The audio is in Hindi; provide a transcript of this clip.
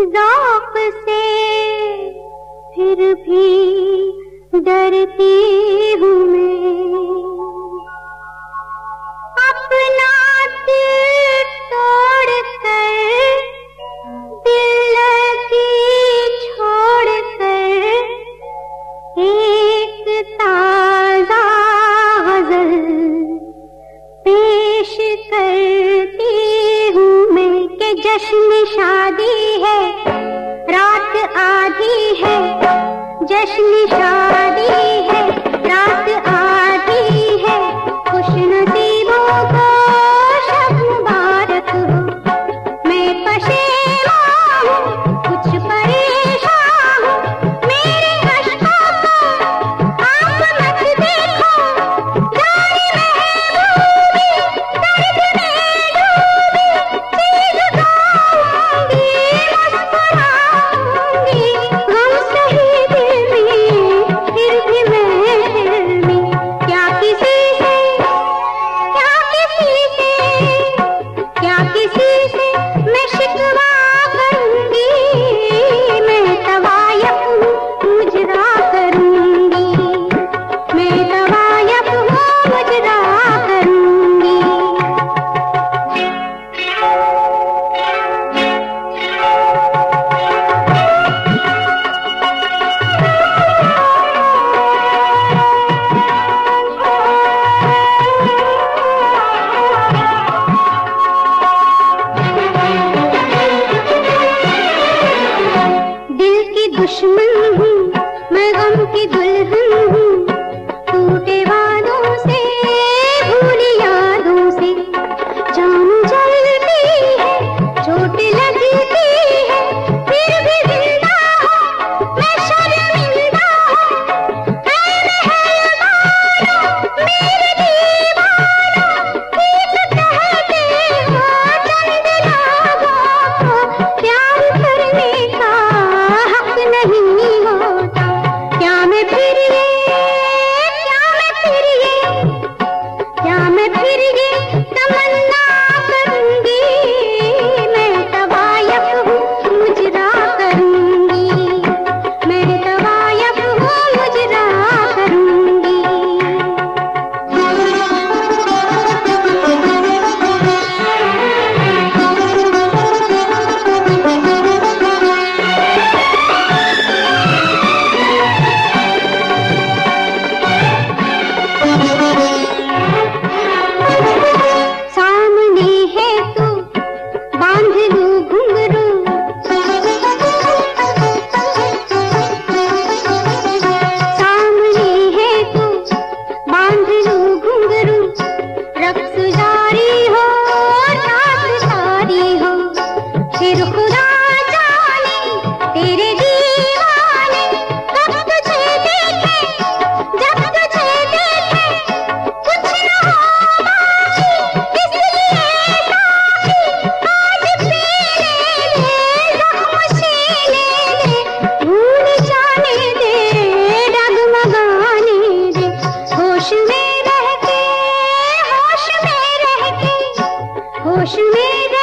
जाप से फिर भी डरती हूँ मैं। अपना दिल तोड़ कर, दिल की छोड़ कर, एक ताज़ा हज़ल पेश कर। जश्न शादी है रात आधी है। दुल्हन होश मेरा